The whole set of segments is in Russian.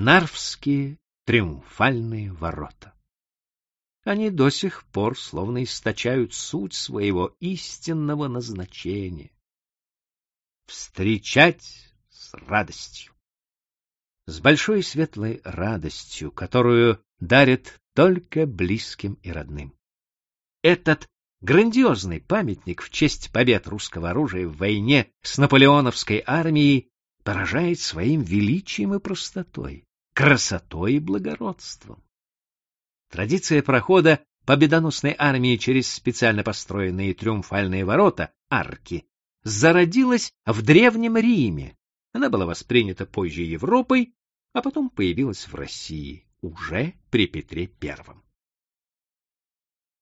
Нарвские триумфальные ворота. Они до сих пор словно источают суть своего истинного назначения — встречать с радостью. С большой светлой радостью, которую дарит только близким и родным. Этот грандиозный памятник в честь побед русского оружия в войне с наполеоновской армией поражает своим величием и простотой, красотой и благородством. Традиция прохода победоносной армии через специально построенные триумфальные ворота, арки, зародилась в Древнем Риме. Она была воспринята позже Европой, а потом появилась в России уже при Петре Первом.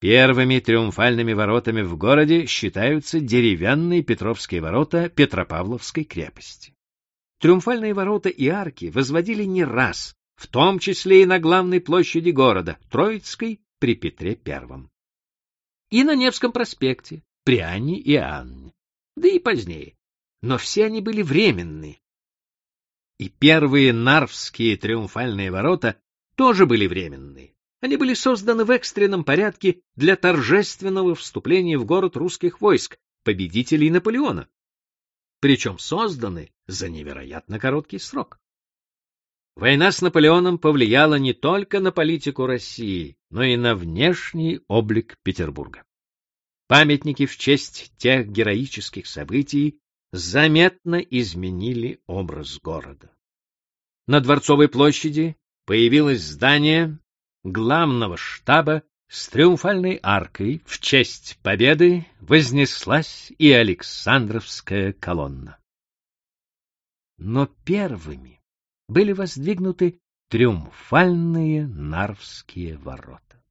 Первыми триумфальными воротами в городе считаются деревянные Петровские ворота Петропавловской крепости. Триумфальные ворота и арки возводили не раз, в том числе и на главной площади города, Троицкой, при Петре Первом. И на Невском проспекте, при Анне и Анне, да и позднее. Но все они были временные. И первые Нарвские триумфальные ворота тоже были временные. Они были созданы в экстренном порядке для торжественного вступления в город русских войск, победителей Наполеона. Причем созданы за невероятно короткий срок. Война с Наполеоном повлияла не только на политику России, но и на внешний облик Петербурга. Памятники в честь тех героических событий заметно изменили образ города. На Дворцовой площади появилось здание главного штаба с триумфальной аркой в честь победы вознеслась и Александровская колонна. Но первыми были воздвигнуты триумфальные Нарвские ворота.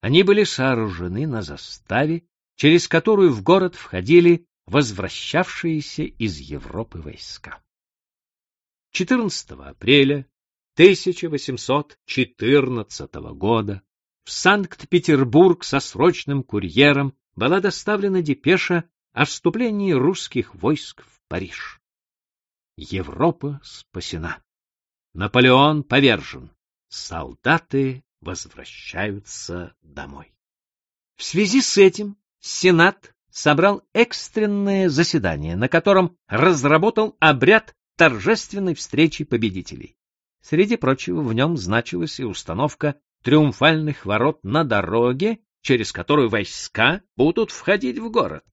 Они были сооружены на заставе, через которую в город входили возвращавшиеся из Европы войска. 14 апреля 1814 года в Санкт-Петербург со срочным курьером была доставлена депеша о вступлении русских войск в Париж. Европа спасена. Наполеон повержен. Солдаты возвращаются домой. В связи с этим Сенат собрал экстренное заседание, на котором разработал обряд торжественной встречи победителей. Среди прочего, в нем значилась и установка триумфальных ворот на дороге, через которую войска будут входить в город.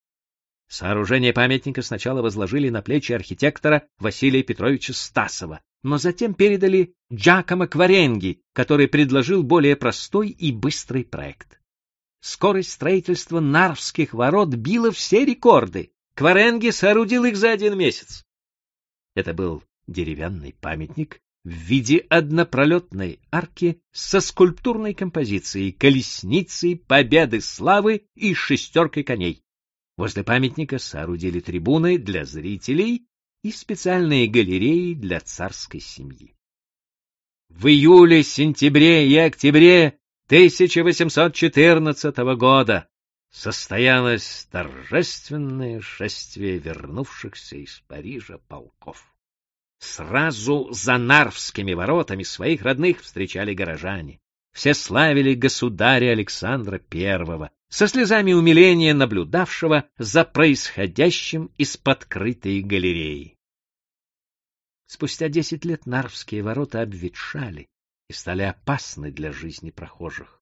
Сооружение памятника сначала возложили на плечи архитектора Василия Петровича Стасова, но затем передали Джакомо Кваренги, который предложил более простой и быстрый проект. Скорость строительства Нарвских ворот била все рекорды. Кваренги соорудил их за один месяц. Это был деревянный памятник в виде однопролетной арки со скульптурной композицией, колесницей, победы славы и шестеркой коней. Возле памятника соорудили трибуны для зрителей и специальные галереи для царской семьи. В июле, сентябре и октябре 1814 года состоялось торжественное шествие вернувшихся из Парижа полков. Сразу за Нарвскими воротами своих родных встречали горожане. Все славили государя Александра I, со слезами умиления наблюдавшего за происходящим из-под крытой галереи. Спустя десять лет Нарвские ворота обветшали и стали опасны для жизни прохожих.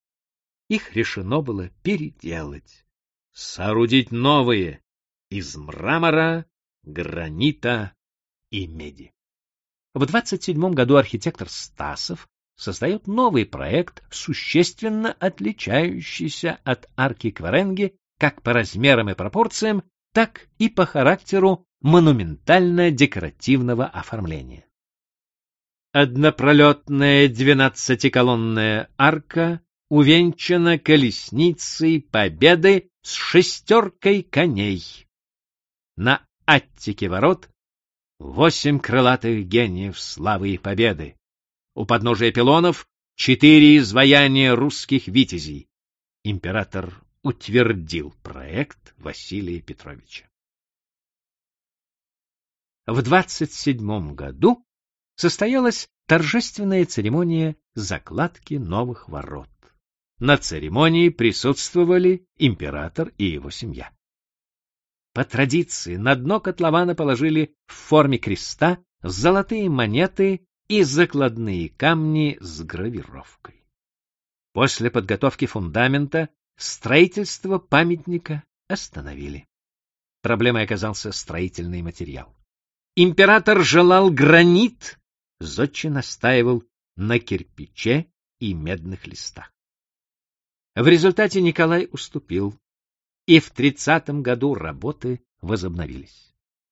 Их решено было переделать, соорудить новые из мрамора, гранита и меди. В 27 году архитектор Стасов создает новый проект, существенно отличающийся от арки Кваренги как по размерам и пропорциям, так и по характеру монументально-декоративного оформления. Однопролетная двенадцатиколонная арка увенчана колесницей победы с шестеркой коней. На аттике ворот восемь крылатых гениев славы и победы. У подножия пилонов четыре изваяния русских витязей. Император утвердил проект Василия Петровича. В 27 году состоялось торжественная церемония закладки новых ворот. На церемонии присутствовали император и его семья. По традиции на дно котлована положили в форме креста золотые монеты и закладные камни с гравировкой. После подготовки фундамента строительство памятника остановили. Проблемой оказался строительный материал. Император желал гранит, Зодчий настаивал на кирпиче и медных листах. В результате Николай уступил, и в тридцатом году работы возобновились.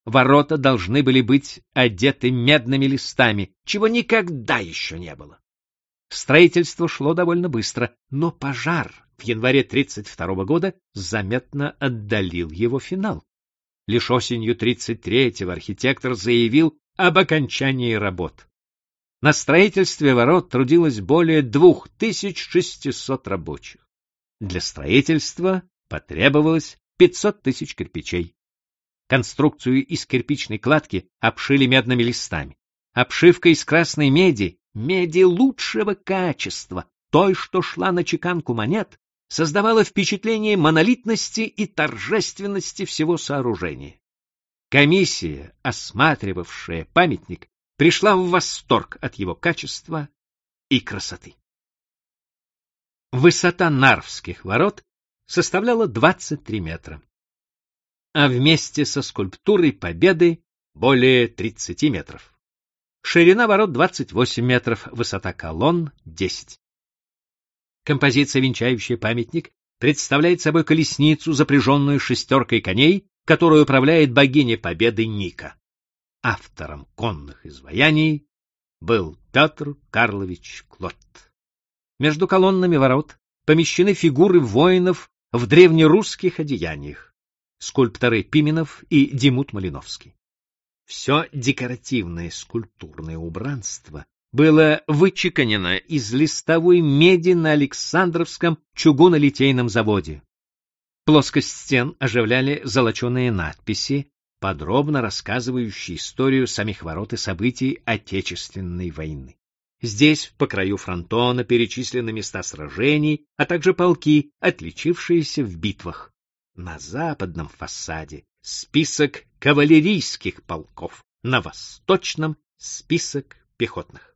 Ворота должны были быть одеты медными листами, чего никогда еще не было. Строительство шло довольно быстро, но пожар в январе 32 года заметно отдалил его финал. Лишь осенью 33-го архитектор заявил об окончании работ. На строительстве ворот трудилось более 2600 рабочих. Для строительства потребовалось 500 тысяч кирпичей. Конструкцию из кирпичной кладки обшили медными листами. Обшивка из красной меди, меди лучшего качества, той, что шла на чеканку монет, создавала впечатление монолитности и торжественности всего сооружения. Комиссия, осматривавшая памятник, пришла в восторг от его качества и красоты. Высота Нарвских ворот составляла 23 метра, а вместе со скульптурой Победы более 30 метров. Ширина ворот 28 метров, высота колонн 10. Композиция, венчающая памятник, представляет собой колесницу, запряженную шестеркой коней, которую управляет богиня Победы Ника. Автором конных изваяний был Петр Карлович Клод. Между колоннами ворот помещены фигуры воинов в древнерусских одеяниях, скульпторы Пименов и Димут Малиновский. Все декоративное скульптурное убранство было вычеканено из листовой меди на Александровском чугунолитейном заводе. Плоскость стен оживляли золоченые надписи, подробно рассказывающие историю самих ворот и событий Отечественной войны. Здесь, по краю фронтона, перечислены места сражений, а также полки, отличившиеся в битвах. На западном фасаде список кавалерийских полков, на восточном — список пехотных.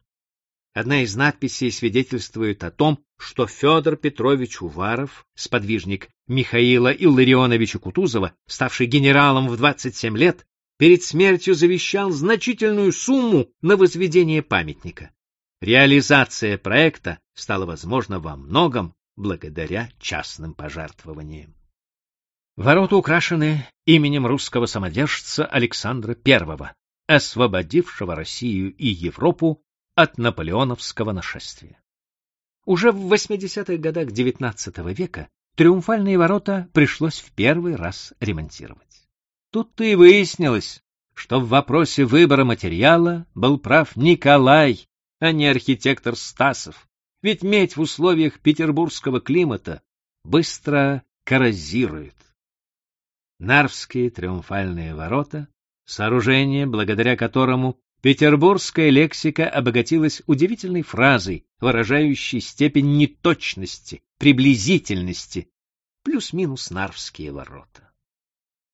Одна из надписей свидетельствует о том, что Федор Петрович Уваров, сподвижник Михаила Илларионовича Кутузова, ставший генералом в 27 лет, перед смертью завещал значительную сумму на возведение памятника. Реализация проекта стала возможна во многом благодаря частным пожертвованиям. Ворота украшены именем русского самодержца Александра I, освободившего Россию и Европу от наполеоновского нашествия. Уже в 80-х годах XIX века триумфальные ворота пришлось в первый раз ремонтировать. Тут-то и выяснилось, что в вопросе выбора материала был прав Николай а не архитектор Стасов. Ведь медь в условиях петербургского климата быстро коррозирует. Нарвские триумфальные ворота, сооружение, благодаря которому петербургская лексика обогатилась удивительной фразой, выражающей степень неточности, приблизительности, плюс-минус Нарвские ворота.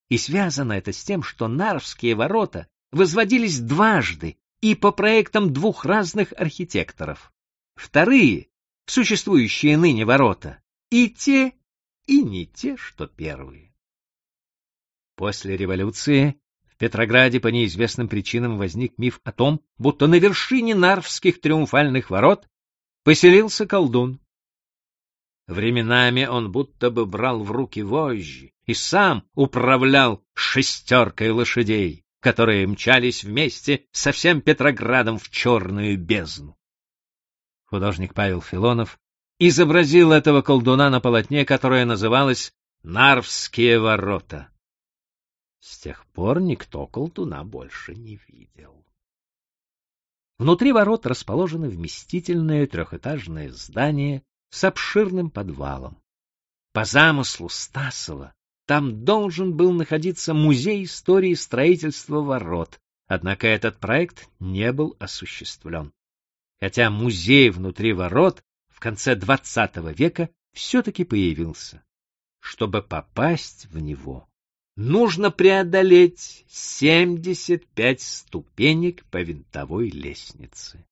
И связано это с тем, что Нарвские ворота возводились дважды и по проектам двух разных архитекторов. Вторые, существующие ныне ворота, и те, и не те, что первые. После революции в Петрограде по неизвестным причинам возник миф о том, будто на вершине Нарвских триумфальных ворот поселился колдун. Временами он будто бы брал в руки вожжи и сам управлял шестеркой лошадей которые мчались вместе со всем Петроградом в черную бездну. Художник Павел Филонов изобразил этого колдуна на полотне, которое называлось «Нарвские ворота». С тех пор никто колдуна больше не видел. Внутри ворот расположено вместительное трехэтажное здание с обширным подвалом. По замыслу Стасова там должен был находиться музей истории строительства ворот, однако этот проект не был осуществлен. хотя музей внутри ворот в конце XX века все-таки появился. Чтобы попасть в него, нужно преодолеть 75 ступенек по винтовой лестнице.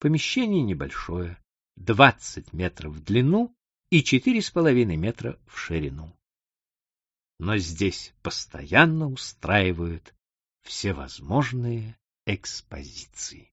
Помещение небольшое, 20 метров в длину и 4,5 метра в ширину. Но здесь постоянно устраивают всевозможные экспозиции.